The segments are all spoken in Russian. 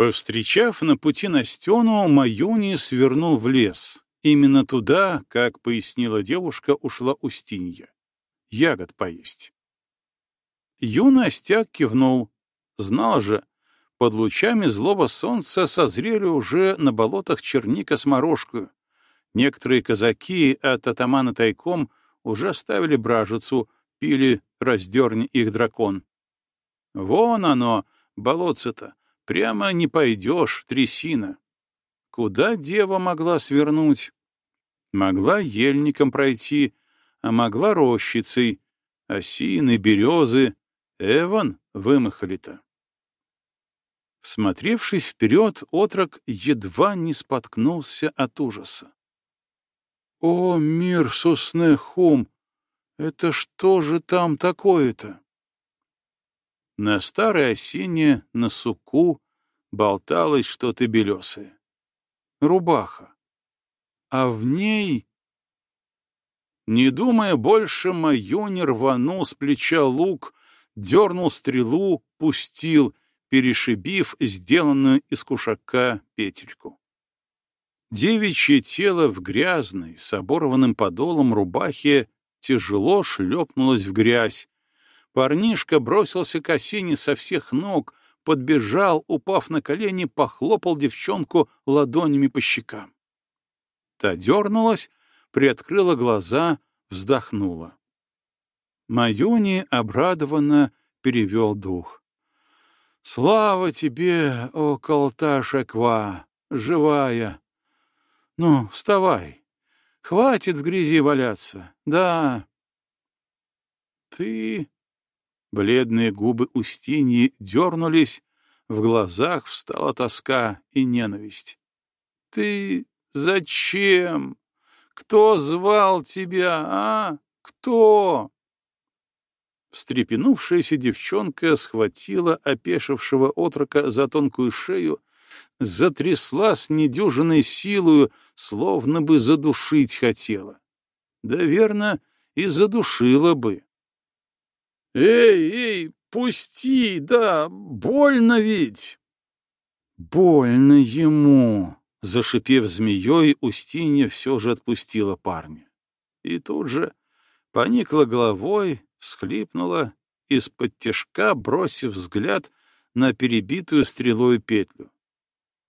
Повстречав на пути Настену, Маюни свернул в лес. Именно туда, как пояснила девушка, ушла Устинья. Ягод поесть. Юный остяк кивнул. Знал же, под лучами злого солнца созрели уже на болотах черника с морожкою. Некоторые казаки от атамана тайком уже ставили бражицу, пили «Раздерни их дракон». Вон оно, болотце-то, прямо не пойдешь, трясина. Куда дева могла свернуть? Могла ельником пройти, а могла рощицей, осины, березы. Эван вымахали-то. Всмотревшись вперед, отрок едва не споткнулся от ужаса. «О, мир Суснехум! Это что же там такое-то?» На старой осине, на суку, болталось что-то белесое. Рубаха. А в ней... Не думая больше, Маюни рванул с плеча лук, дернул стрелу, пустил, перешибив сделанную из кушака петельку. Девичье тело в грязной, с оборванным подолом рубахе тяжело шлепнулось в грязь. Парнишка бросился к осине со всех ног, подбежал, упав на колени, похлопал девчонку ладонями по щекам. Та дернулась, приоткрыла глаза, вздохнула. Маюни обрадованно перевел дух. «Слава тебе, о Калташаква, живая! Ну, вставай. Хватит в грязи валяться. Да. Ты... Бледные губы Устиньи дернулись, в глазах встала тоска и ненависть. Ты зачем? Кто звал тебя, а? Кто? Встрепенувшаяся девчонка схватила опешившего отрока за тонкую шею затрясла с недюжиной силою, словно бы задушить хотела. Да, верно, и задушила бы. «Эй, эй, пусти, да, больно ведь!» «Больно ему!» — зашипев змеей, Устинья все же отпустила парня. И тут же поникла головой, всхлипнула, из-под тяжка бросив взгляд на перебитую стрелой петлю.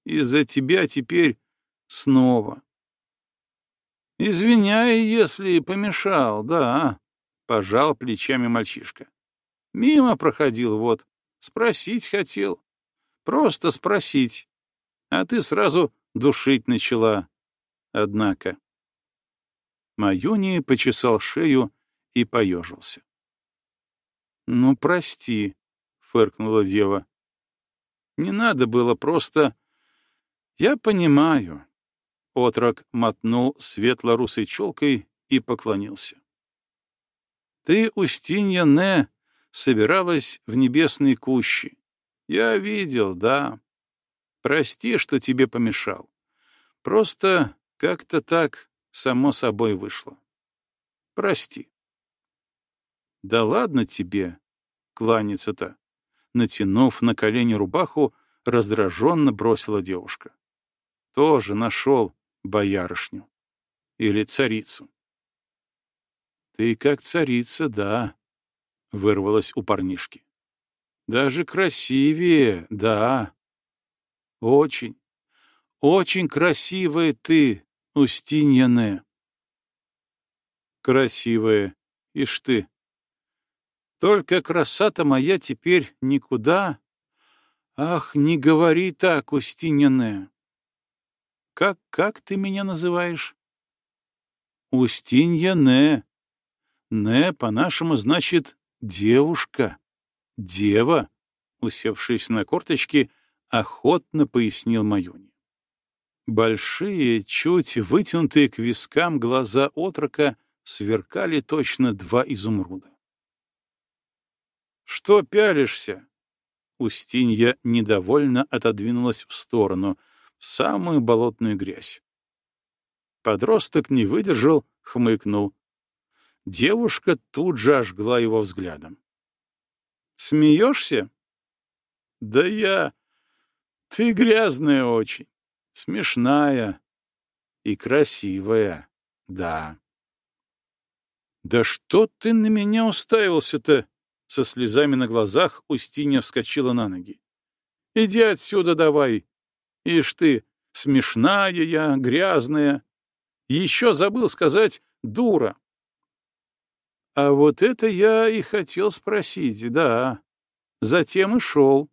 Из-за тебя теперь снова. Извиняй, если помешал, да, — пожал плечами мальчишка. Мимо проходил, вот, спросить хотел. Просто спросить. А ты сразу душить начала. Однако. Маюни почесал шею и поежился. — Ну, прости, — фыркнула дева. — Не надо было просто «Я понимаю». Отрок мотнул светло-русой челкой и поклонился. «Ты, Устинья Не, собиралась в небесной кущи. Я видел, да. Прости, что тебе помешал. Просто как-то так само собой вышло. Прости». «Да ладно тебе, кланяться-то!» Натянув на колени рубаху, раздраженно бросила девушка. Тоже нашел боярышню. Или царицу. Ты как царица, да, — вырвалось у парнишки. Даже красивее, да. Очень, очень красивая ты, Устиньяне. Красивая, ишь ты. Только красота моя теперь никуда. Ах, не говори так, Устиньяне. Как, как ты меня называешь? Устинья Не. По-нашему значит девушка, дева, усевшись на корточки, охотно пояснил Маюни. Большие, чуть вытянутые к вискам глаза отрока сверкали точно два изумруда. «Что пялишься?» Устинья недовольно отодвинулась в сторону — в самую болотную грязь. Подросток не выдержал, хмыкнул. Девушка тут же ожгла его взглядом. «Смеешься?» «Да я... Ты грязная очень, смешная и красивая, да. Да что ты на меня уставился-то? Со слезами на глазах Устинья вскочила на ноги. Иди отсюда давай. Ишь ты, смешная я, грязная. Еще забыл сказать дура. А вот это я и хотел спросить, да. Затем и шел.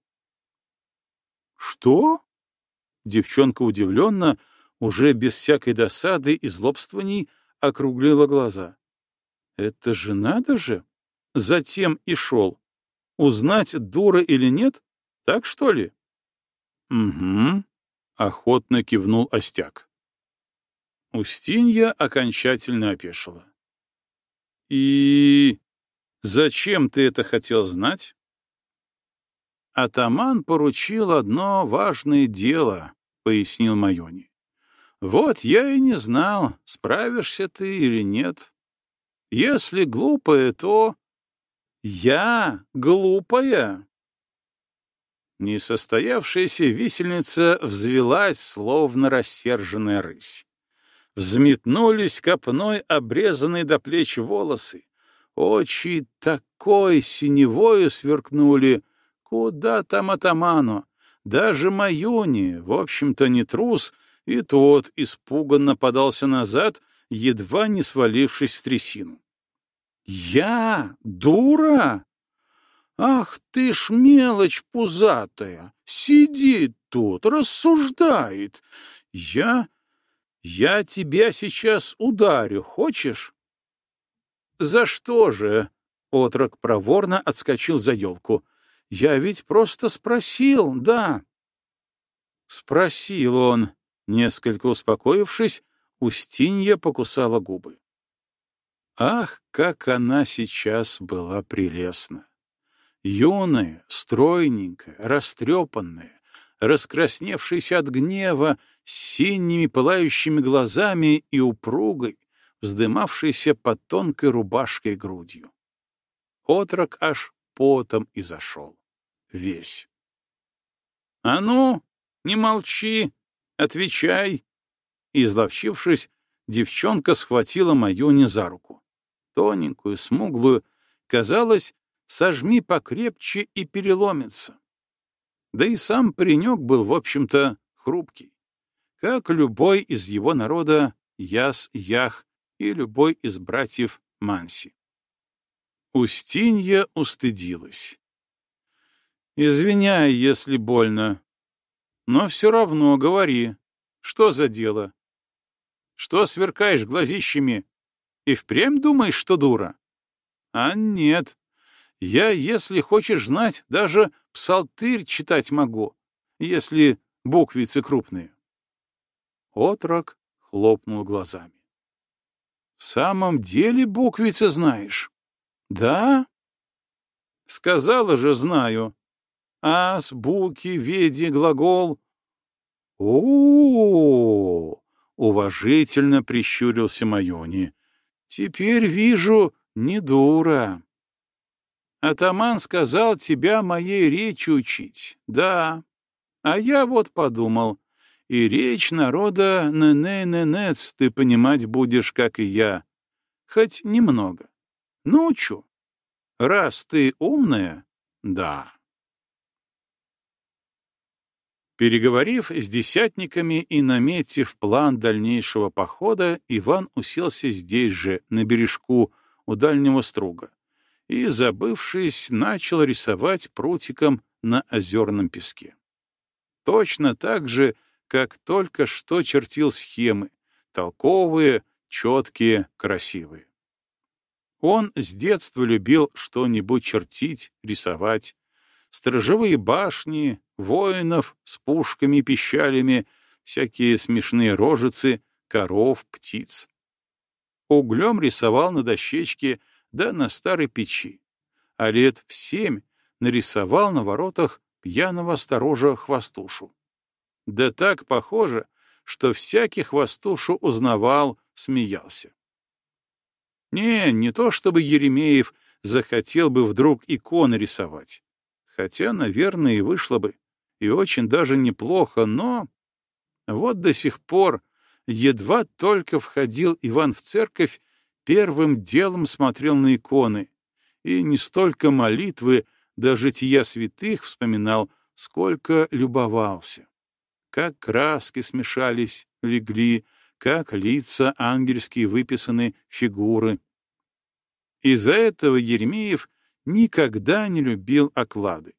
Что? Девчонка удивленно, уже без всякой досады и злобствований, округлила глаза. Это же надо же! Затем и шел. Узнать, дура или нет? Так что ли? Угу, охотно кивнул Остяк. Устинья окончательно опешила. И зачем ты это хотел знать? Атаман поручил одно важное дело, пояснил Майони. Вот я и не знал, справишься ты или нет. Если глупое, то я глупая. Несостоявшаяся висельница взвелась, словно рассерженная рысь. Взметнулись копной обрезанные до плеч волосы. Очи такой синевою сверкнули. Куда там атаману? Даже Маюни, в общем-то не трус, и тот испуганно подался назад, едва не свалившись в трясину. Я? Дура? Ах ты ж мелочь пузатая! Сидит тут, рассуждает. Я... я тебя сейчас ударю, хочешь? За что же? Отрок проворно отскочил за елку. Я ведь просто спросил, да. Спросил он. Несколько успокоившись, Устинья покусала губы. Ах, как она сейчас была прелестна! Юная, стройненькая, растрепанная, раскрасневшаяся от гнева, с синими пылающими глазами и упругой, вздымавшейся под тонкой рубашкой грудью. Отрок аж потом и зашел. Весь. — А ну, не молчи, отвечай! Изловчившись, девчонка схватила Маюни за руку тоненькую, смуглую, казалось, сожми покрепче и переломится. Да и сам паренек был, в общем-то, хрупкий, как любой из его народа Яс-Ях и любой из братьев Манси. Устинья устыдилась. «Извиняй, если больно, но все равно говори, что за дело? Что сверкаешь глазищами? И впрямь думаешь, что дура? А нет. Я, если хочешь знать, даже псалтырь читать могу, если буквицы крупные. Отрок хлопнул глазами. В самом деле буквицы знаешь? Да? Сказала же, знаю. Ас, буки, веди, глагол. О, -о, -о, -о уважительно прищурился Майони. Теперь вижу, не дура. Атаман сказал тебя моей речи учить. Да. А я вот подумал, и речь народа не-не-не-нец ты понимать будешь, как и я. Хоть немного. Научу. Раз ты умная, да. Переговорив с десятниками и наметив план дальнейшего похода, Иван уселся здесь же, на бережку, у дальнего струга, и, забывшись, начал рисовать прутиком на озерном песке. Точно так же, как только что чертил схемы, толковые, четкие, красивые. Он с детства любил что-нибудь чертить, рисовать, сторожевые башни, воинов с пушками и пищалями, всякие смешные рожицы, коров, птиц. Углем рисовал на дощечке, да на старой печи. А лет в семь нарисовал на воротах пьяного сторожа хвостушу. Да так похоже, что всякий хвостушу узнавал, смеялся. Не, не то чтобы Еремеев захотел бы вдруг иконы рисовать хотя, наверное, и вышло бы. и очень даже неплохо, но... Вот до сих пор, едва только входил Иван в церковь, первым делом смотрел на иконы, и не столько молитвы, да жития святых вспоминал, сколько любовался. Как краски смешались, легли, как лица ангельские выписаны, фигуры. Из-за этого Еремеев никогда не любил оклады.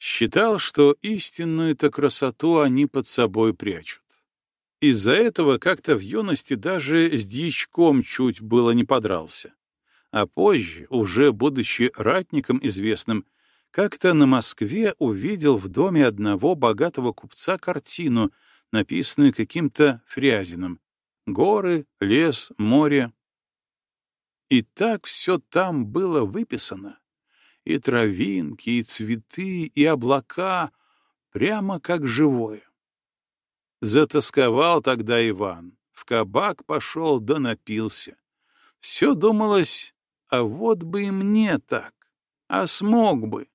Считал, что истинную-то красоту они под собой прячут. Из-за этого как-то в юности даже с дьячком чуть было не подрался. А позже, уже будучи ратником известным, как-то на Москве увидел в доме одного богатого купца картину, написанную каким-то Фрязиным. Горы, лес, море. И так все там было выписано. И травинки, и цветы, и облака, прямо как живое. Затасковал тогда Иван, в кабак пошел да напился. Все думалось, а вот бы и мне так, а смог бы.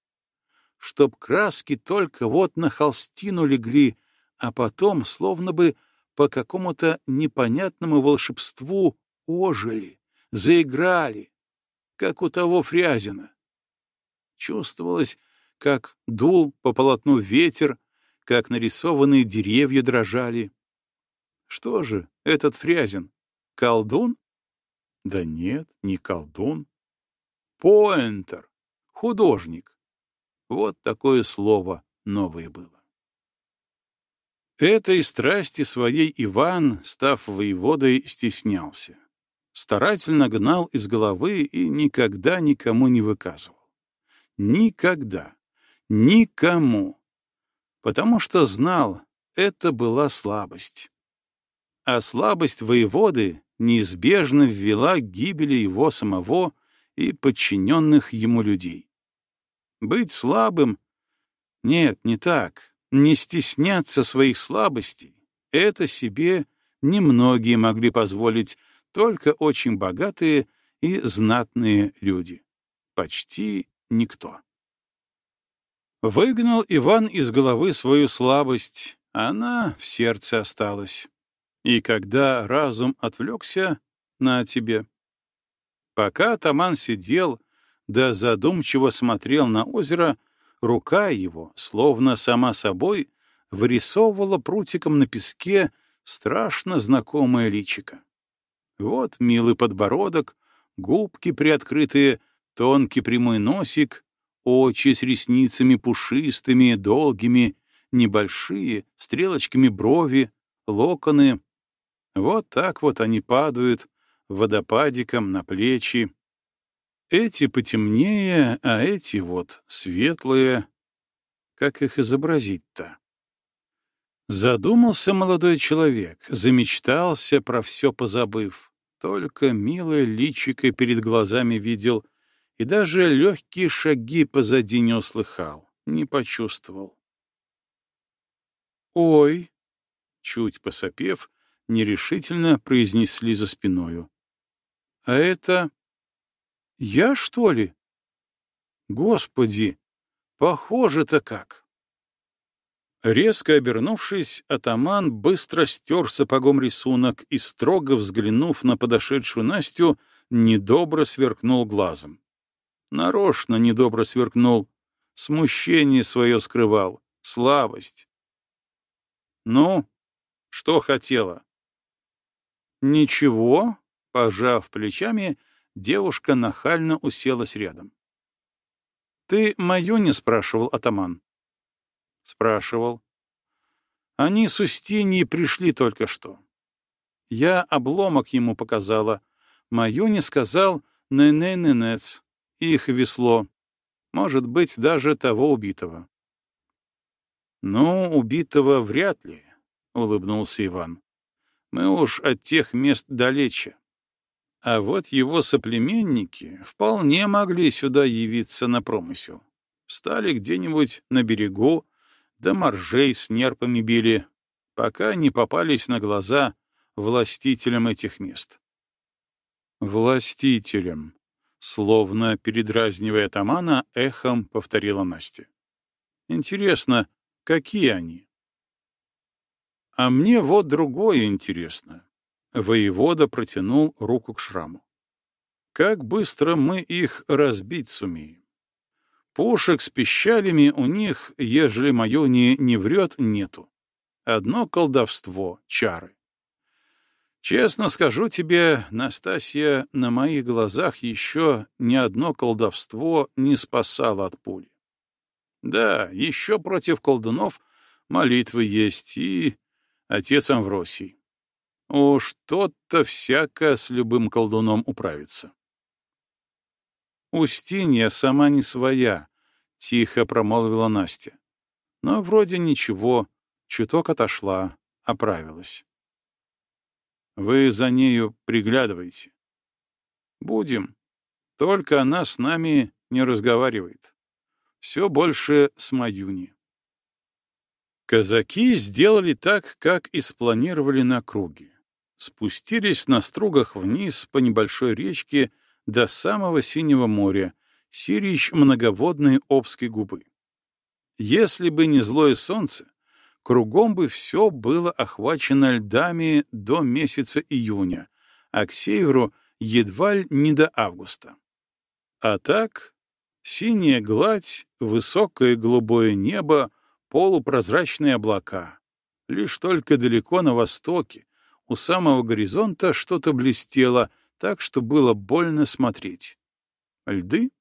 Чтоб краски только вот на холстину легли, а потом словно бы по какому-то непонятному волшебству ожили, заиграли, как у того Фрязина. Чувствовалось, как дул по полотну ветер, как нарисованные деревья дрожали. Что же этот Фрязин? Колдун? Да нет, не колдун. Поэнтер, художник. Вот такое слово новое было. Этой страсти своей Иван, став воеводой, стеснялся. Старательно гнал из головы и никогда никому не выказывал. Никогда. Никому потому что знал, это была слабость. А слабость воеводы неизбежно ввела к гибели его самого и подчиненных ему людей. Быть слабым? Нет, не так. Не стесняться своих слабостей — это себе немногие могли позволить, только очень богатые и знатные люди. Почти никто. Выгнал Иван из головы свою слабость, она в сердце осталась. И когда разум отвлекся, на тебе. Пока Таман сидел, да задумчиво смотрел на озеро, рука его, словно сама собой, вырисовывала прутиком на песке страшно знакомое личико. Вот милый подбородок, губки приоткрытые, тонкий прямой носик, очи с ресницами пушистыми, долгими, небольшие, стрелочками брови, локоны. Вот так вот они падают водопадиком на плечи. Эти потемнее, а эти вот светлые. Как их изобразить-то? Задумался молодой человек, замечтался, про все позабыв. Только милое личико перед глазами видел — и даже легкие шаги позади не услыхал, не почувствовал. «Ой!» — чуть посопев, нерешительно произнесли за спиною. «А это... я, что ли? Господи, похоже-то как!» Резко обернувшись, атаман быстро стер сапогом рисунок и, строго взглянув на подошедшую Настю, недобро сверкнул глазом. Нарочно недобро сверкнул, смущение свое скрывал, слабость. Ну, что хотела? Ничего, пожав плечами, девушка нахально уселась рядом. Ты мою не спрашивал, атаман? Спрашивал. Они с Устиньей пришли только что. Я обломок ему показала. Мою не сказал «не-не-не-нец» их весло. Может быть, даже того убитого. «Ну, убитого вряд ли», — улыбнулся Иван. «Мы уж от тех мест далече. А вот его соплеменники вполне могли сюда явиться на промысел. Стали где-нибудь на берегу, да моржей с нерпами били, пока не попались на глаза властителям этих мест». «Властителям», Словно передразнивая Тамана, эхом повторила Настя. Интересно, Какие они? А мне вот другое интересно. Воевода протянул руку к шраму. Как быстро мы их разбить сумеем? Пушек с пищалями у них, ежели не, не врет, нету. Одно колдовство, чары. Честно скажу тебе, Настасья, на моих глазах еще ни одно колдовство не спасало от пули. Да, еще против колдунов молитвы есть и отец Амвросий. Уж тот-то всяко с любым колдуном управится. Устинья сама не своя, — тихо промолвила Настя. Но вроде ничего, чуток отошла, оправилась. Вы за нею приглядывайте. Будем. Только она с нами не разговаривает. Все больше с Маюни. Казаки сделали так, как и спланировали на круге. Спустились на стругах вниз по небольшой речке до самого Синего моря, сирич многоводной Обской губы. Если бы не злое солнце, кругом бы все было охвачено льдами до месяца июня, а к северу едва ли не до августа. А так, синяя гладь, высокое голубое небо, полупрозрачные облака. Лишь только далеко на востоке, у самого горизонта что-то блестело, так что было больно смотреть. Льды?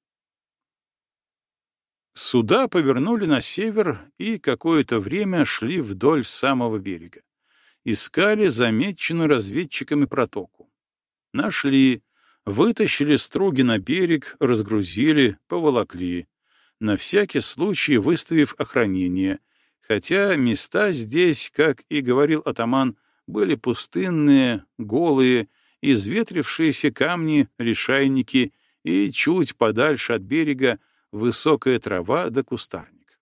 Суда повернули на север и какое-то время шли вдоль самого берега. Искали замеченную разведчиками протоку. Нашли, вытащили струги на берег, разгрузили, поволокли. На всякий случай выставив охранение, хотя места здесь, как и говорил атаман, были пустынные, голые, изветрившиеся камни, решайники и чуть подальше от берега высокая трава да кустарник.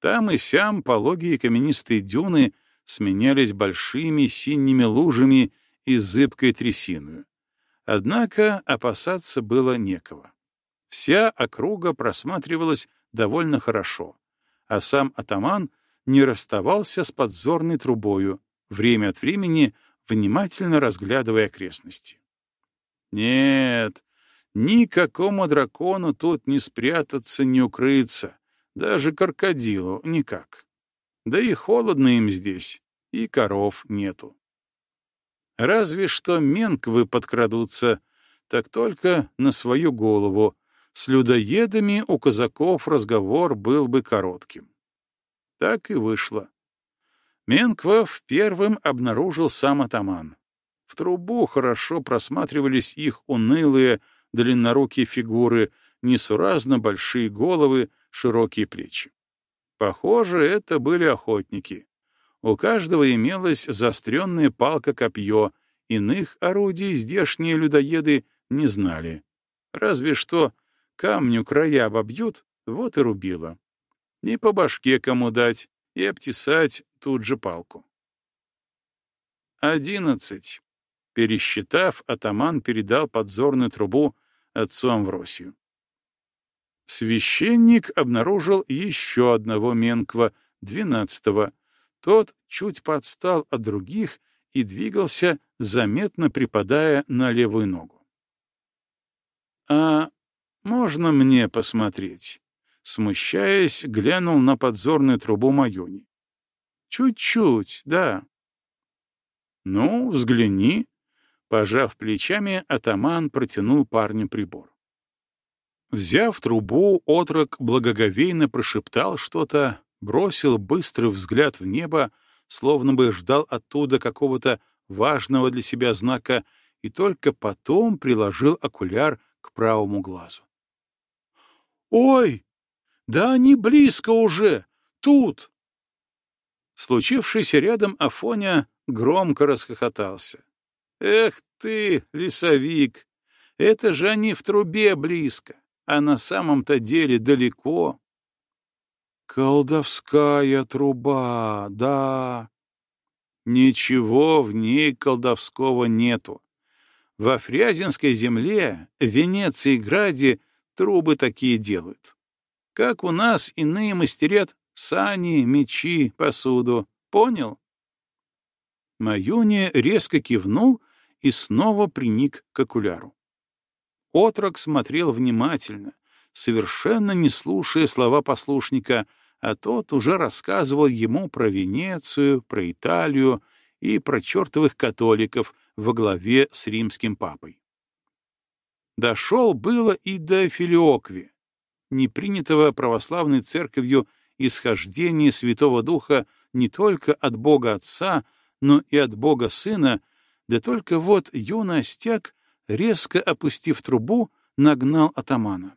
Там и сям пологие каменистые дюны сменялись большими синими лужами и зыбкой трясиною. Однако опасаться было некого. Вся округа просматривалась довольно хорошо, а сам атаман не расставался с подзорной трубою, время от времени внимательно разглядывая окрестности. Нет, никакому дракону тут не спрятаться, не укрыться, даже крокодилу никак. Да и холодно им здесь, и коров нету. Разве что менквы подкрадутся, так только на свою голову. С людоедами у казаков разговор был бы коротким. Так и вышло. Менквов первым обнаружил сам атаман. В трубу хорошо просматривались их унылые, длиннорукие фигуры, несуразно большие головы, широкие плечи. Похоже, это были охотники. У каждого имелась заостренная палка-копье, иных орудий здешние людоеды не знали. Разве что камню края обобьют, вот и рубило. Не по башке кому дать, и обтесать тут же палку. Одиннадцать. Пересчитав, атаман передал подзорную трубу отцу Амвросию. Священник обнаружил еще одного Менква, двенадцатого. Тот чуть подстал от других и двигался, заметно припадая на левую ногу. «А можно мне посмотреть?» Смущаясь, глянул на подзорную трубу Маюни. Чуть-чуть, да. Ну, взгляни. Пожав плечами, атаман протянул парню прибор. Взяв трубу, отрок благоговейно прошептал что-то, бросил быстрый взгляд в небо, словно бы ждал оттуда какого-то важного для себя знака, и только потом приложил окуляр к правому глазу. «Ой, да они близко уже! Тут!» Случившийся рядом Афоня громко расхохотался. «Эх ты, лесовик! Это же они в трубе близко, а на самом-то деле далеко!» «Колдовская труба, да!» Ничего в ней колдовского нету. Во Фрязинской земле, в Венеции Граде трубы такие делают. Как у нас иные мастерят, Сани, мечи, посуду. Понял? Маюни резко кивнул и снова приник к окуляру. Отрок смотрел внимательно, совершенно не слушая слова послушника, а тот уже рассказывал ему про Венецию, про Италию и про чертовых католиков во главе с римским папой. Дошел было и до Филиокви, непринятого православной церковью исхождения Святого Духа не только от Бога Отца, но и от Бога Сына, да только вот юный остяк, резко опустив трубу, нагнал атамана.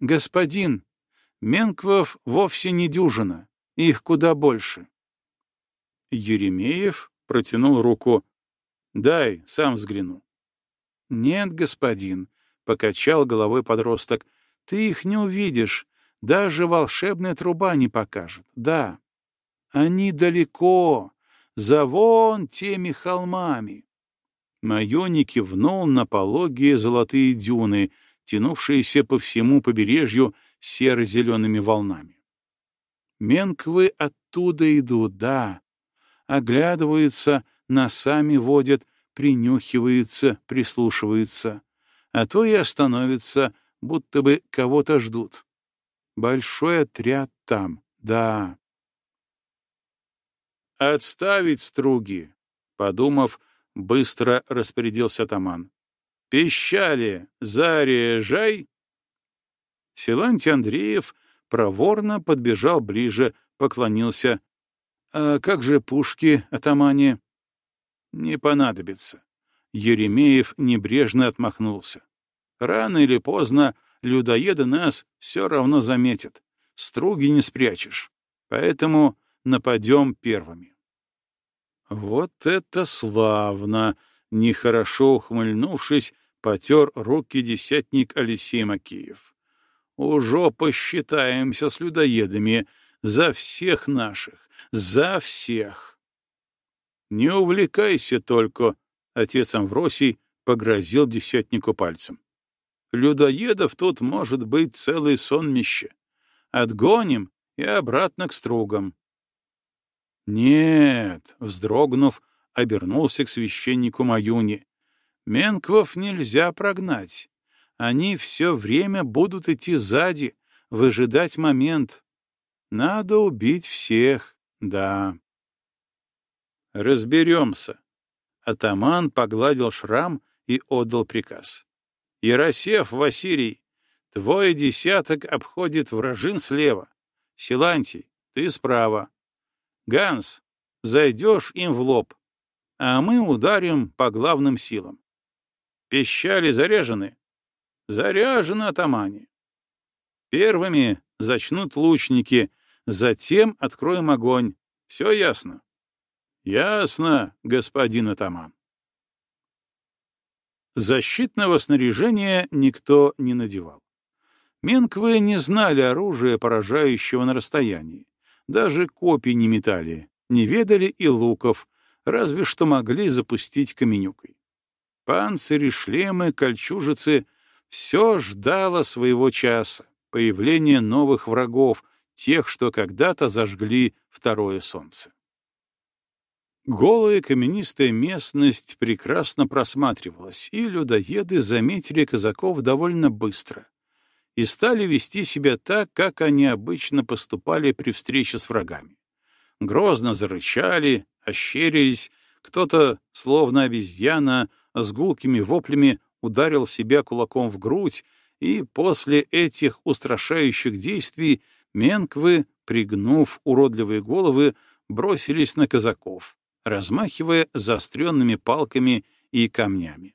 «Господин, Менквов вовсе не дюжина, их куда больше». Еремеев протянул руку. «Дай, сам взгляну». «Нет, господин», — покачал головой подросток, — «ты их не увидишь, даже волшебная труба не покажет, да. Они далеко, за вон теми холмами». Майони кивнул на пологие золотые дюны, тянувшиеся по всему побережью серо-зелеными волнами. Менквы оттуда идут, да. Оглядываются, носами водят, принюхиваются, прислушиваются, а то и остановятся, будто бы кого-то ждут. Большой отряд там, да. «Отставить струги!» — подумав, быстро распорядился атаман. «Пищали! Заряжай!» Силантий Андреев проворно подбежал ближе, поклонился. «А как же пушки, атамане?» «Не понадобится». Еремеев небрежно отмахнулся. «Рано или поздно людоеды нас все равно заметят. Струги не спрячешь. Поэтому нападем первыми». «Вот это славно!» — нехорошо ухмыльнувшись, потер руки десятник Алексей Макеев. «Уже посчитаемся с людоедами за всех наших, за всех!» «Не увлекайся только», — отец Амвросий погрозил десятнику пальцем. «Людоедов тут может быть целый сонмище. Отгоним и обратно к стругам». «Нет», — вздрогнув, обернулся к священнику Маюни. «Менквов нельзя прогнать. Они все время будут идти сзади, выжидать момент. Надо убить всех, да». «Разберемся». Атаман погладил шрам и отдал приказ. «Яросев, Василий, твой десяток обходит вражин слева. Силантий, ты справа. Ганс, зайдешь им в лоб, а мы ударим по главным силам. Пищали заряжены? Заряжены атамане. Первыми зачнут лучники, затем откроем огонь. Все ясно? Ясно, господин атаман. Защитного снаряжения никто не надевал. Менквы не знали оружия, поражающего на расстоянии. Даже копий не метали, не ведали и луков, разве что могли запустить каменюкой. Панцири, шлемы, кольчужицы — все ждало своего часа, появления новых врагов, тех, что когда-то зажгли второе солнце. Голая каменистая местность прекрасно просматривалась, и людоеды заметили казаков довольно быстро и стали вести себя так, как они обычно поступали при встрече с врагами. Грозно зарычали, ощерились, кто-то, словно обезьяна, с гулкими воплями ударил себя кулаком в грудь, и после этих устрашающих действий менквы, пригнув уродливые головы, бросились на казаков размахивая заостренными палками и камнями.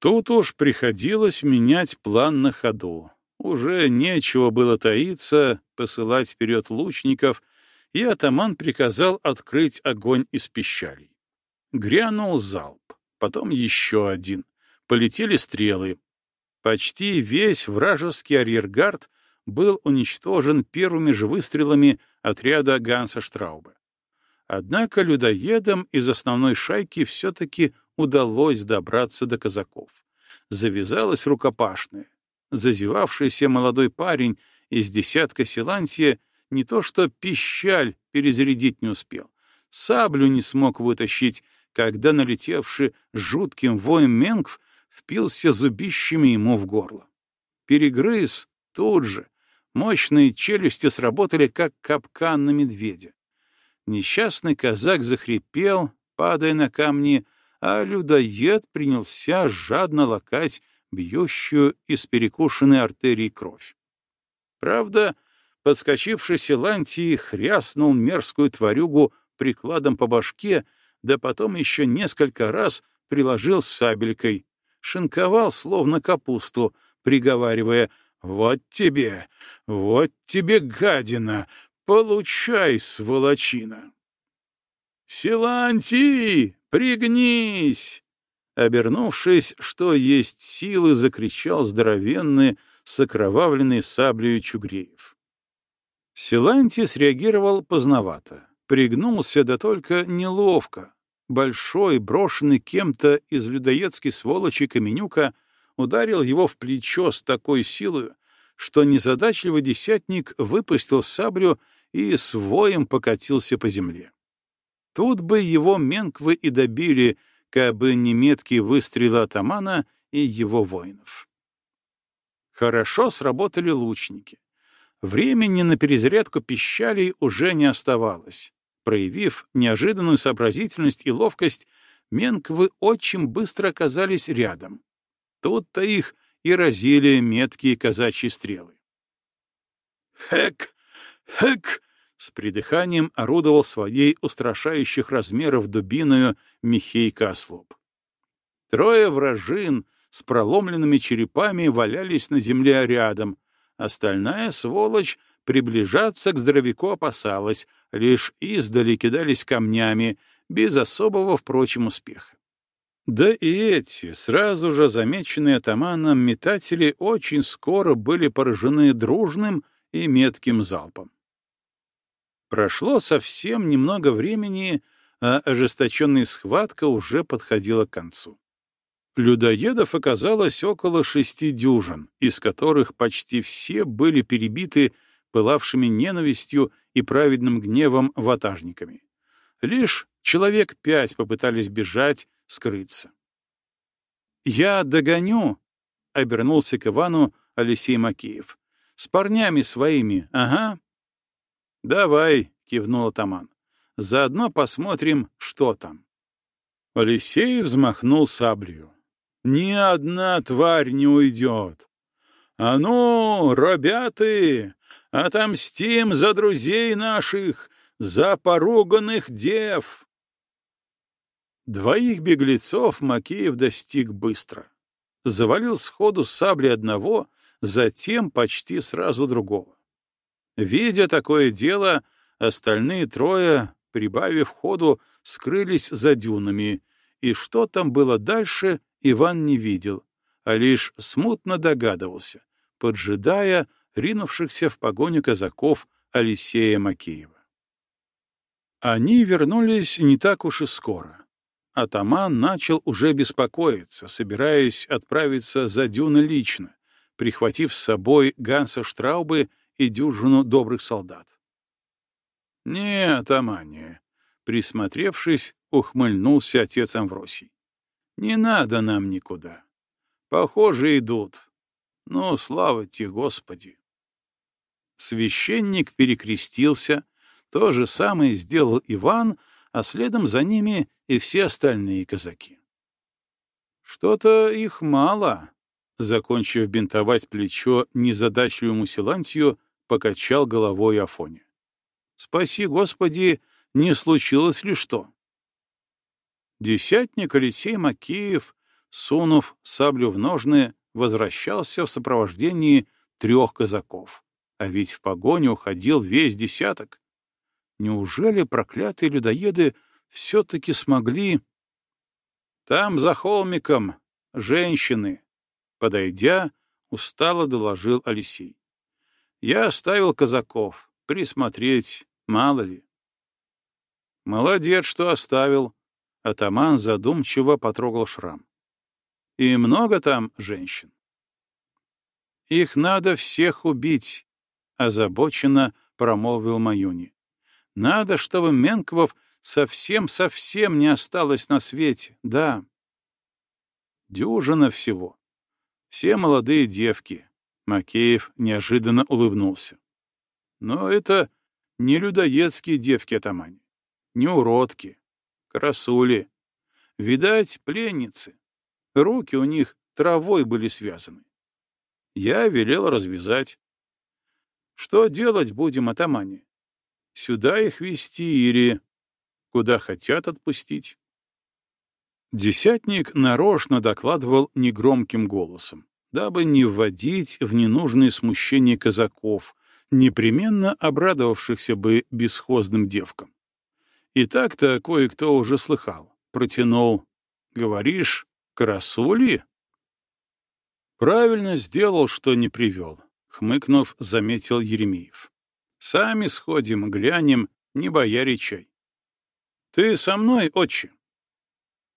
Тут уж приходилось менять план на ходу. Уже нечего было таиться, посылать вперед лучников, и атаман приказал открыть огонь из пищалей. Грянул залп, потом еще один. Полетели стрелы. Почти весь вражеский арьергард был уничтожен первыми же выстрелами отряда Ганса Штрауба. Однако людоедам из основной шайки все-таки удалось добраться до казаков. Завязалась рукопашная. Зазевавшийся молодой парень из десятка Силантия не то что пищаль перезарядить не успел, саблю не смог вытащить, когда налетевший жутким воем Менгв впился зубищами ему в горло. Перегрыз тут же. Мощные челюсти сработали, как капкан на медведя. Несчастный казак захрипел, падая на камни, а людоед принялся жадно лакать бьющую из перекушенной артерии кровь. Правда, подскочивший Силантий хряснул мерзкую тварюгу прикладом по башке, да потом еще несколько раз приложил сабелькой, шинковал словно капусту, приговаривая «Вот тебе, вот тебе, гадина, получай, сволочина!» «Силантий, пригнись!» Обернувшись, что есть силы, закричал здоровенный, с окровавленной саблею Чугреев. Силантий среагировал поздновато, пригнулся, да только неловко. Большой, брошенный кем-то из людоедской сволочи Каменюка ударил его в плечо с такой силой, что незадачливый десятник выпустил саблю и с воем покатился по земле. Тут бы его менквы и добили, кабы не меткие выстрелы атамана и его воинов. Хорошо сработали лучники. Времени на перезарядку пищалей уже не оставалось. Проявив неожиданную сообразительность и ловкость, менквы очень быстро оказались рядом. Тут-то их и разили меткие казачьи стрелы. «Хэк! Хэк!» С придыханием орудовал своей устрашающих размеров дубиною Михейка Ослоп. Трое вражин с проломленными черепами валялись на земле рядом, остальная сволочь приближаться к здоровяку опасалась, лишь издали кидались камнями, без особого, впрочем, успеха. Да и эти, сразу же замеченные атаманом метатели, очень скоро были поражены дружным и метким залпом. Прошло совсем немного времени, а ожесточенная схватка уже подходила к концу. Людоедов оказалось около шести дюжин, из которых почти все были перебиты пылавшими ненавистью и праведным гневом ватажниками. Лишь человек пять попытались бежать, скрыться. «Я догоню», — обернулся к Ивану Алексей Макеев. «С парнями своими, ага». «Давай», — кивнул атаман. «Заодно посмотрим, что там». Алексей взмахнул саблею. «Ни одна тварь не уйдет. А ну, ребята, отомстим за друзей наших, за поруганных дев!» Двоих беглецов Макеев достиг быстро. Завалил сходу сабли одного, затем почти сразу другого. Видя такое дело, остальные трое, прибавив ходу, скрылись за дюнами, и что там было дальше, Иван не видел, а лишь смутно догадывался, поджидая ринувшихся в погоню казаков Алисея Макеева. Они вернулись не так уж и скоро. Атаман начал уже беспокоиться, собираясь отправиться за дюны лично, прихватив с собой Ганса Штраубы и дюжину добрых солдат. «Не, Атамане», — присмотревшись, ухмыльнулся отец Амвросий. «Не надо нам никуда. Похоже, идут. Но слава тебе, Господи!» Священник перекрестился, то же самое сделал Иван, а следом за ними и все остальные казаки. «Что-то их мало», — закончив бинтовать плечо незадачливому Силантию, покачал головой Афоня. Спаси, Господи, не случилось ли что? Десятник Алексей Макеев, сунув саблю в ножны, возвращался в сопровождении трех казаков. А ведь в погоню уходил весь десяток. Неужели проклятые людоеды все-таки смогли... Там, за холмиком, женщины. Подойдя, устало доложил Алексей. Я оставил казаков. Присмотреть, мало ли. Молодец, что оставил. Атаман задумчиво потрогал шрам. И много там женщин? Их надо всех убить, озабоченно промолвил Маюни. Надо, чтобы Менквов совсем-совсем не осталось на свете, да. Дюжина всего. Все молодые девки. Макеев неожиданно улыбнулся. Но это не людоедские девки атамане, не уродки, красули. Видать, пленницы. Руки у них травой были связаны. Я велел развязать. Что делать будем, атамане? Сюда их вести или куда хотят отпустить? Десятник нарочно докладывал негромким голосом, дабы не вводить в ненужные смущения казаков, непременно обрадовавшихся бы бесхозным девкам. И так-то кое-кто уже слыхал. Протянул. Говоришь, красули? Правильно сделал, что не привел, хмыкнув, заметил Еремеев. Сами сходим, глянем, не бояричай. Ты со мной, отче?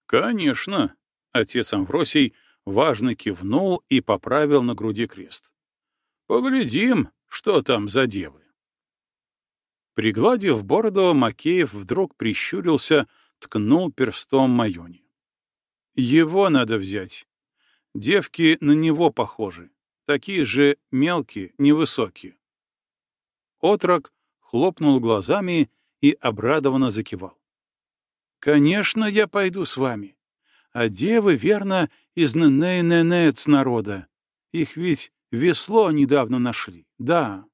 Конечно, отец Амвросий важно кивнул и поправил на груди крест. Поглядим, что там за девы. Пригладив бороду, Макеев вдруг прищурился, ткнул перстом Майони. Его надо взять. Девки на него похожи, такие же мелкие, невысокие. Отрок хлопнул глазами и обрадованно закивал. «Конечно, я пойду с вами. А девы, верно, из Неней-Ненец народа. Их ведь весло недавно нашли, да».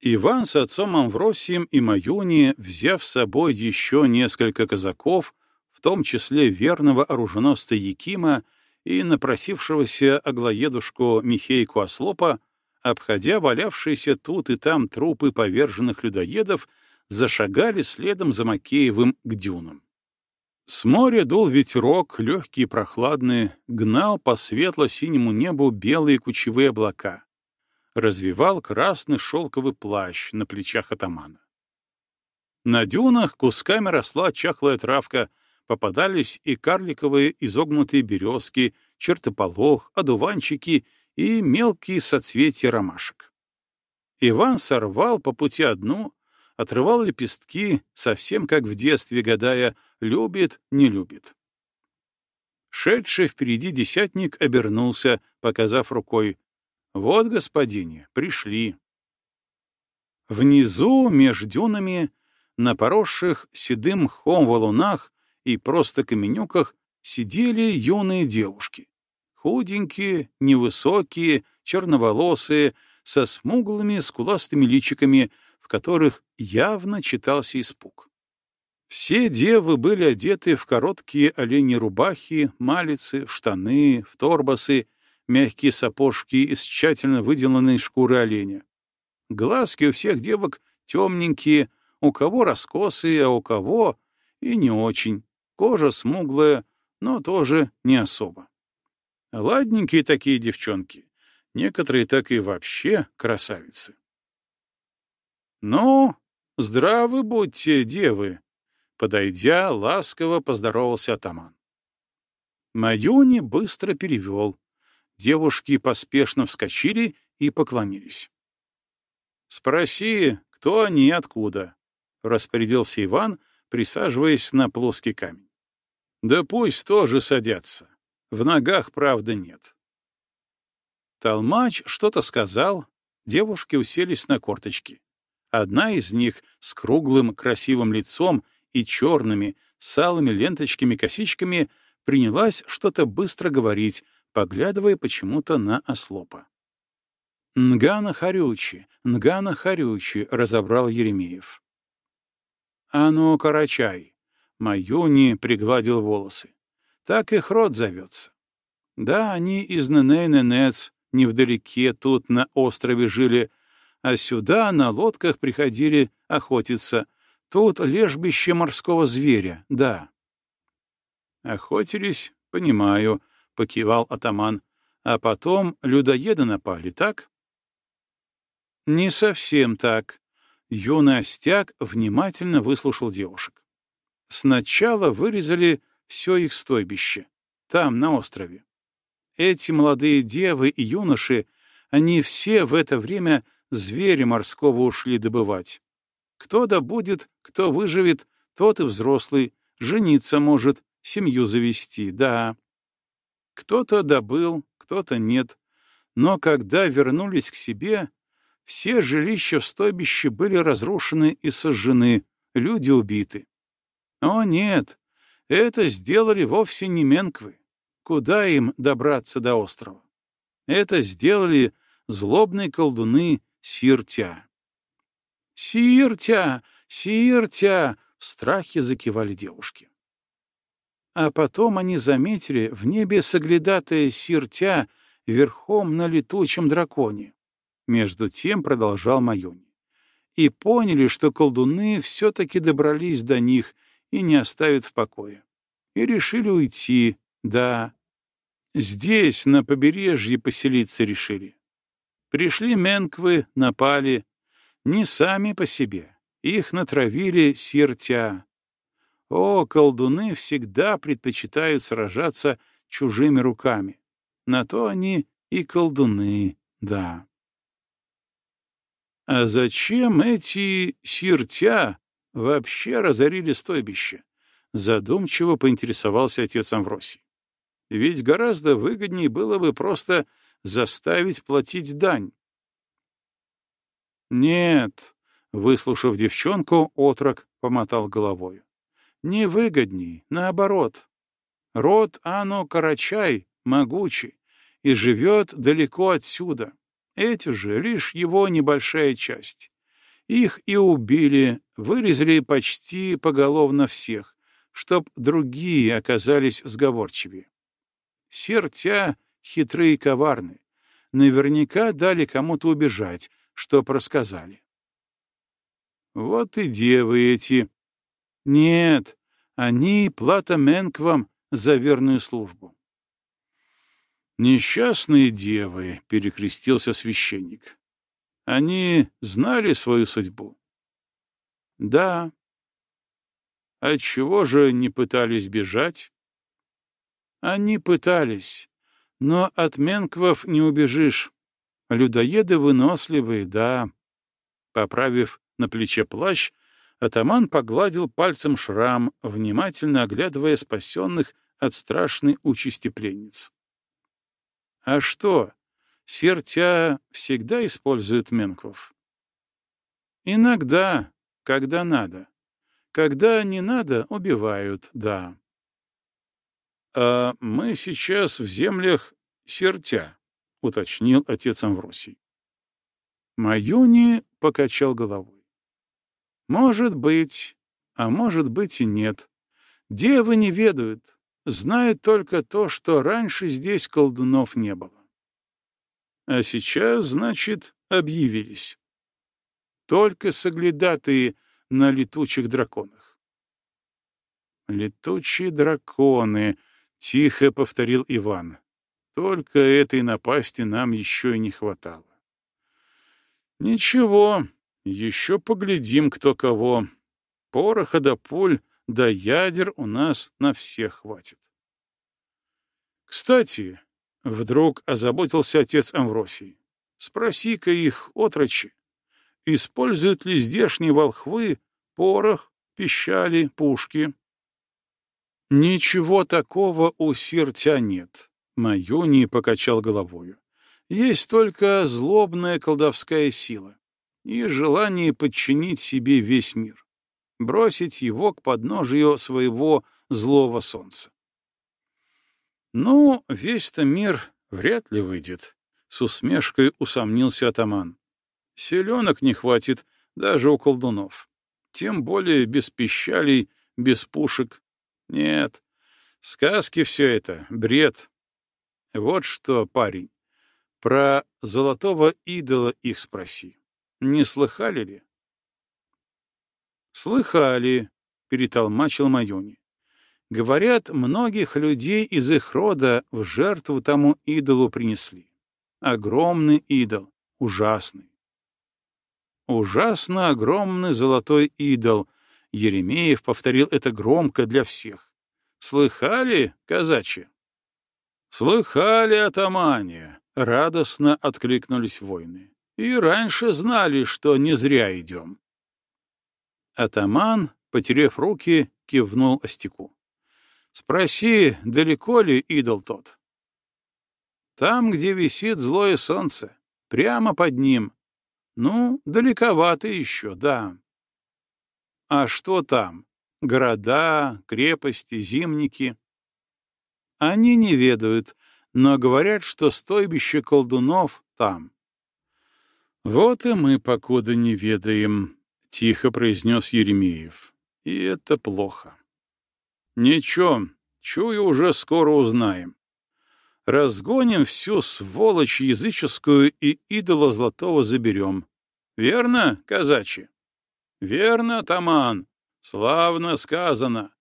Иван с отцом Амвросием и Маюни, взяв с собой еще несколько казаков, в том числе верного оруженосца Якима и напросившегося оглоедушку Михейку Ослопа, обходя валявшиеся тут и там трупы поверженных людоедов, зашагали следом за Макеевым к дюнам. С моря дул ветерок, легкий и прохладный, гнал по светло-синему небу белые кучевые облака. Развивал красный шелковый плащ на плечах атамана. На дюнах кусками росла чахлая травка, попадались и карликовые изогнутые березки, чертополох, одуванчики и мелкие соцветия ромашек. Иван сорвал по пути одну, отрывал лепестки, совсем как в детстве, гадая, любит, не любит. Шедший впереди десятник обернулся, показав рукой. «Вот, господине, пришли». Внизу, меж дюнами, на поросших седым мхом валунах и просто каменюках сидели юные девушки. Худенькие, невысокие, черноволосые, со смуглыми скуластыми личиками, в которых явно читался испуг. Все девы были одеты в короткие оленьи рубахи, малицы, в штаны, в торбасы, мягкие сапожки из тщательно выделанной шкуры оленя. Глазки у всех девок темненькие, у кого раскосые, а у кого и не очень. Кожа смуглая, но тоже не особо. Ладненькие такие девчонки. Некоторые так и вообще красавицы. «Ну, здравы будьте, девы!» Подойдя, ласково поздоровался атаман. Маюни быстро перевел. Девушки поспешно вскочили и поклонились. «Спроси, кто они и откуда?» — распорядился Иван, присаживаясь на плоский камень. «Да пусть тоже садятся. В ногах, правда, нет. Толмач что-то сказал, девушки уселись на корточки. Одна из них с круглым красивым лицом и черными, салыми ленточками-косичками принялась что-то быстро говорить, поглядывая почему-то на ослопа. «Нгана Харючи, Нгана Харючи», — разобрал Еремеев. «А ну, Карачай!» — Маюни пригладил волосы. Так их род зовется. Да, они из Неней-Ненец, невдалеке тут на острове жили, а сюда на лодках приходили охотиться. Тут лежбище морского зверя, да. Охотились, понимаю, — покивал атаман. А потом людоеды напали, так? Не совсем так. Юный остяк внимательно выслушал девушек. Сначала вырезали все их стойбище, там, на острове. Эти молодые девы и юноши, они все в это время зверя морского ушли добывать. Кто добудет, кто выживет, тот и взрослый, жениться может, семью завести, да. Кто-то добыл, кто-то нет. Но когда вернулись к себе, все жилища в стойбище были разрушены и сожжены, люди убиты. О нет, это сделали вовсе не менквы. Куда им добраться до острова? Это сделали злобные колдуны Сиртя. «Сиртя! Сиртя!» — в страхе закивали девушки. А потом они заметили в небе соглядатая Сиртя верхом на летучем драконе. Между тем продолжал Майони. И поняли, что колдуны все-таки добрались до них и не оставят в покое. И решили уйти, да. Здесь, на побережье, поселиться решили. Пришли менквы, напали. Не сами по себе. Их натравили сиртя. О, колдуны всегда предпочитают сражаться чужими руками. На то они и колдуны, да. А зачем эти сиртя вообще разорили стойбище? Задумчиво поинтересовался отец Амвросий. Ведь гораздо выгоднее было бы просто заставить платить дань. Нет, выслушав девчонку, отрок помотал головой. Не выгодней, наоборот. Род Ано Карачай могучий и живет далеко отсюда. Эти же лишь его небольшая часть. Их и убили, вырезали почти поголовно всех, чтоб другие оказались сговорчивее. Сертя хитрые и коварны. Наверняка дали кому-то убежать, что просказали. Вот и девы эти. Нет, они плата Менквам за верную службу. «Несчастные девы», — перекрестился священник. «Они знали свою судьбу?» «Да». «Отчего же не пытались бежать?» «Они пытались, но от Менквов не убежишь. Людоеды выносливые, да. Поправив на плече плащ, атаман погладил пальцем шрам, внимательно оглядывая спасенных от страшной участи пленниц. А что, сертя всегда используют Менквов? Иногда, когда надо. Когда не надо, убивают, да. «А мы сейчас в землях Сертя», — уточнил отец Амвросий. Маюни покачал головой. «Может быть, а может быть и нет. Девы не ведают, знают только то, что раньше здесь колдунов не было. А сейчас, значит, объявились. Только соглядатые на летучих драконах. «Летучие драконы», — тихо повторил Иван. «Только этой напасти нам еще и не хватало». «Ничего, еще поглядим, кто кого. Пороха до пуль, да ядер у нас на всех хватит». «Кстати», — вдруг озаботился отец Амвросий, — «спроси-ка их, отрочи, используют ли здешние волхвы порох, пищали, пушки?» Ничего такого у Сиртя нет. Маюни покачал головою. Есть только злобная колдовская сила и желание подчинить себе весь мир, бросить его к подножию своего злого солнца. Ну, весь-то мир вряд ли выйдет, — с усмешкой усомнился атаман. Селенок не хватит даже у колдунов. Тем более без пищалей, без пушек, нет, сказки все это, бред. Вот что, парень, про золотого идола их спроси. Не слыхали ли? Слыхали, перетолмачил Майони. Говорят, многих людей из их рода в жертву тому идолу принесли. Огромный идол, ужасный. Ужасно огромный золотой идол, Еремеев повторил это громко для всех. «Слыхали, казачьи?» «Слыхали, атамане!» — радостно откликнулись воины. И раньше знали, что не зря идем. Атаман, потерев руки, кивнул Остяку. — Спроси, далеко ли идол тот? — Там, где висит злое солнце, прямо под ним. Ну, далековато еще, да. — А что там? Города, крепости, зимники? — Они не ведают, но говорят, что стойбище колдунов там. — Вот и мы покуда не ведаем, — тихо произнес Еремеев. — И это плохо. — Ничего, чую, уже скоро узнаем. Разгоним всю сволочь языческую и идола золотого заберем. Верно, казачи? — Верно, Таман. Славно сказано.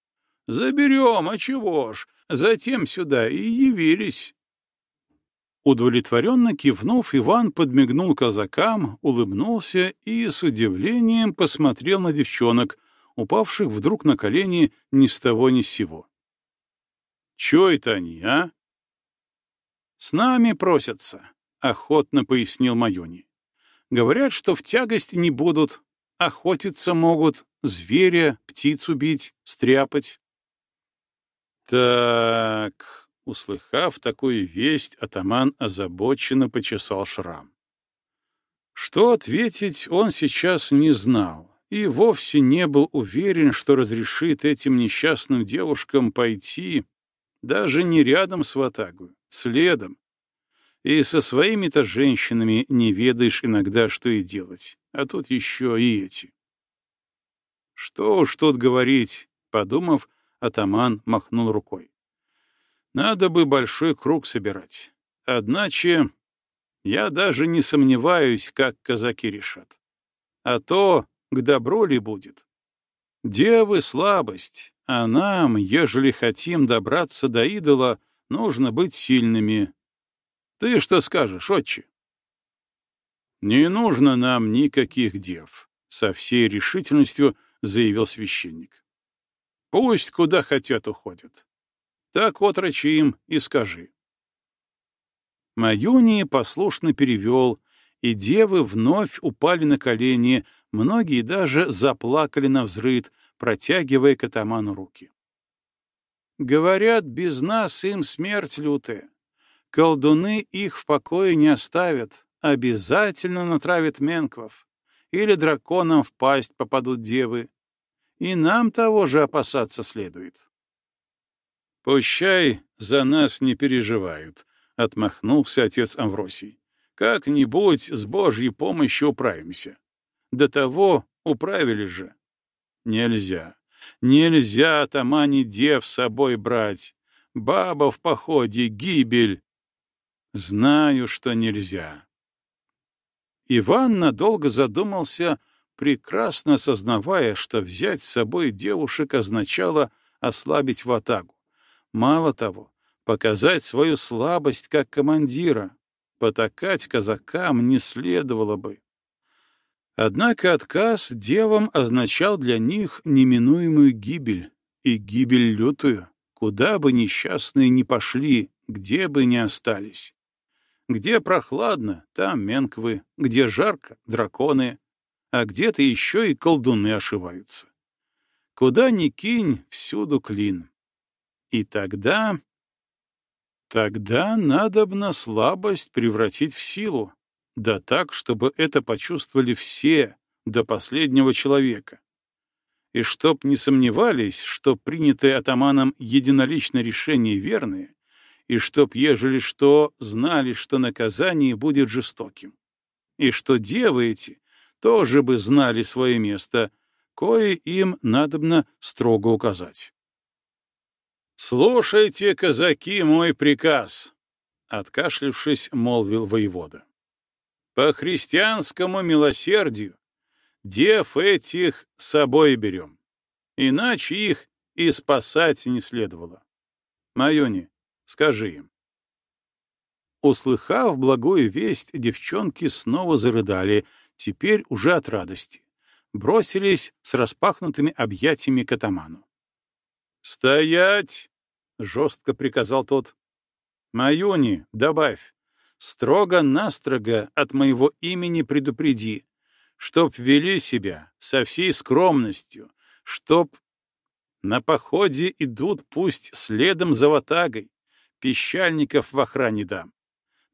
Заберем, а чего ж, затем сюда и явились. Удовлетворенно кивнув, Иван подмигнул казакам, улыбнулся и с удивлением посмотрел на девчонок, упавших вдруг на колени ни с того ни с сего. «Чё это они, а?» «С нами просятся», — охотно пояснил Майони. «Говорят, что в тягость не будут, охотиться могут, зверя, птицу бить, стряпать». «Так...» Услыхав такую весть, атаман озабоченно почесал шрам. Что ответить он сейчас не знал и вовсе не был уверен, что разрешит этим несчастным девушкам пойти даже не рядом с Ватагу, следом. И со своими-то женщинами не ведаешь иногда, что и делать, а тут еще и эти. Что уж тут говорить, подумав, атаман махнул рукой. Надо бы большой круг собирать. Одначе я даже не сомневаюсь, как казаки решат. А то к добру ли будет? Девы — слабость, а нам, ежели хотим добраться до идола, нужно быть сильными. Ты что скажешь, отче? Не нужно нам никаких дев, — со всей решительностью заявил священник. Пусть куда хотят уходят. Так отрочи им и скажи. Маюни послушно перевел, и девы вновь упали на колени, многие даже заплакали на взрыд, протягивая к атаману руки. Говорят, без нас им смерть лютая. Колдуны их в покое не оставят, обязательно натравят менквов. Или драконам в пасть попадут девы. И нам того же опасаться следует. «Пущай за нас не переживают», — отмахнулся отец Амвросий. «Как-нибудь с Божьей помощью управимся. До того управили же». «Нельзя, нельзя атамане дев с собой брать. Баба в походе, гибель». «Знаю, что нельзя». Иван надолго задумался, прекрасно осознавая, что взять с собой девушек означало ослабить ватагу. Мало того, показать свою слабость как командира, потакать казакам не следовало бы. Однако отказ девам означал для них неминуемую гибель, и гибель лютую, куда бы несчастные ни пошли, где бы ни остались. Где прохладно, там менквы, где жарко — драконы, а где-то еще и колдуны ошиваются. Куда ни кинь, всюду клин. И тогда... Тогда надо бы на слабость превратить в силу, да так, чтобы это почувствовали все, до последнего человека. И чтоб не сомневались, что принятое атаманом единоличное решение верное, и чтоб, ежели что, знали, что наказание будет жестоким. И что девы эти тоже бы знали свое место, кое им надобно строго указать. «Слушайте, казаки, мой приказ!» — откашлившись, молвил воевода. «По христианскому милосердию дев этих с собой берем, иначе их и спасать не следовало. Майони, скажи им». Услыхав благую весть, девчонки снова зарыдали, теперь уже от радости. Бросились с распахнутыми объятиями к атаману. «Стоять!» — жестко приказал тот. «Маюни, добавь. строго-настрого от моего имени предупреди, чтоб вели себя со всей скромностью, чтоб на походе идут пусть следом за ватагой, пищальников в охране дам.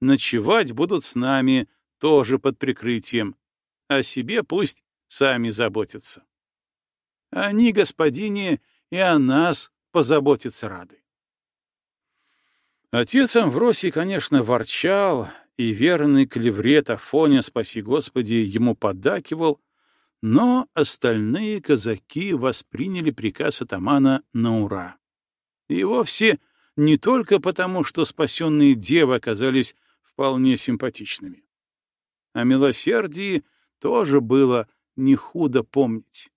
Ночевать будут с нами, тоже под прикрытием, о себе пусть сами заботятся. Они, господине, и о нас позаботиться рады. Отец Амвросий, конечно, ворчал, и верный клеврет Афоня, спаси Господи, ему поддакивал, но остальные казаки восприняли приказ атамана на ура. И вовсе не только потому, что спасенные девы оказались вполне симпатичными. О милосердии тоже было не худо помнить.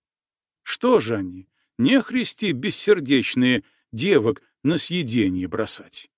Что же они, не христи бессердечные, девок на съедение бросать?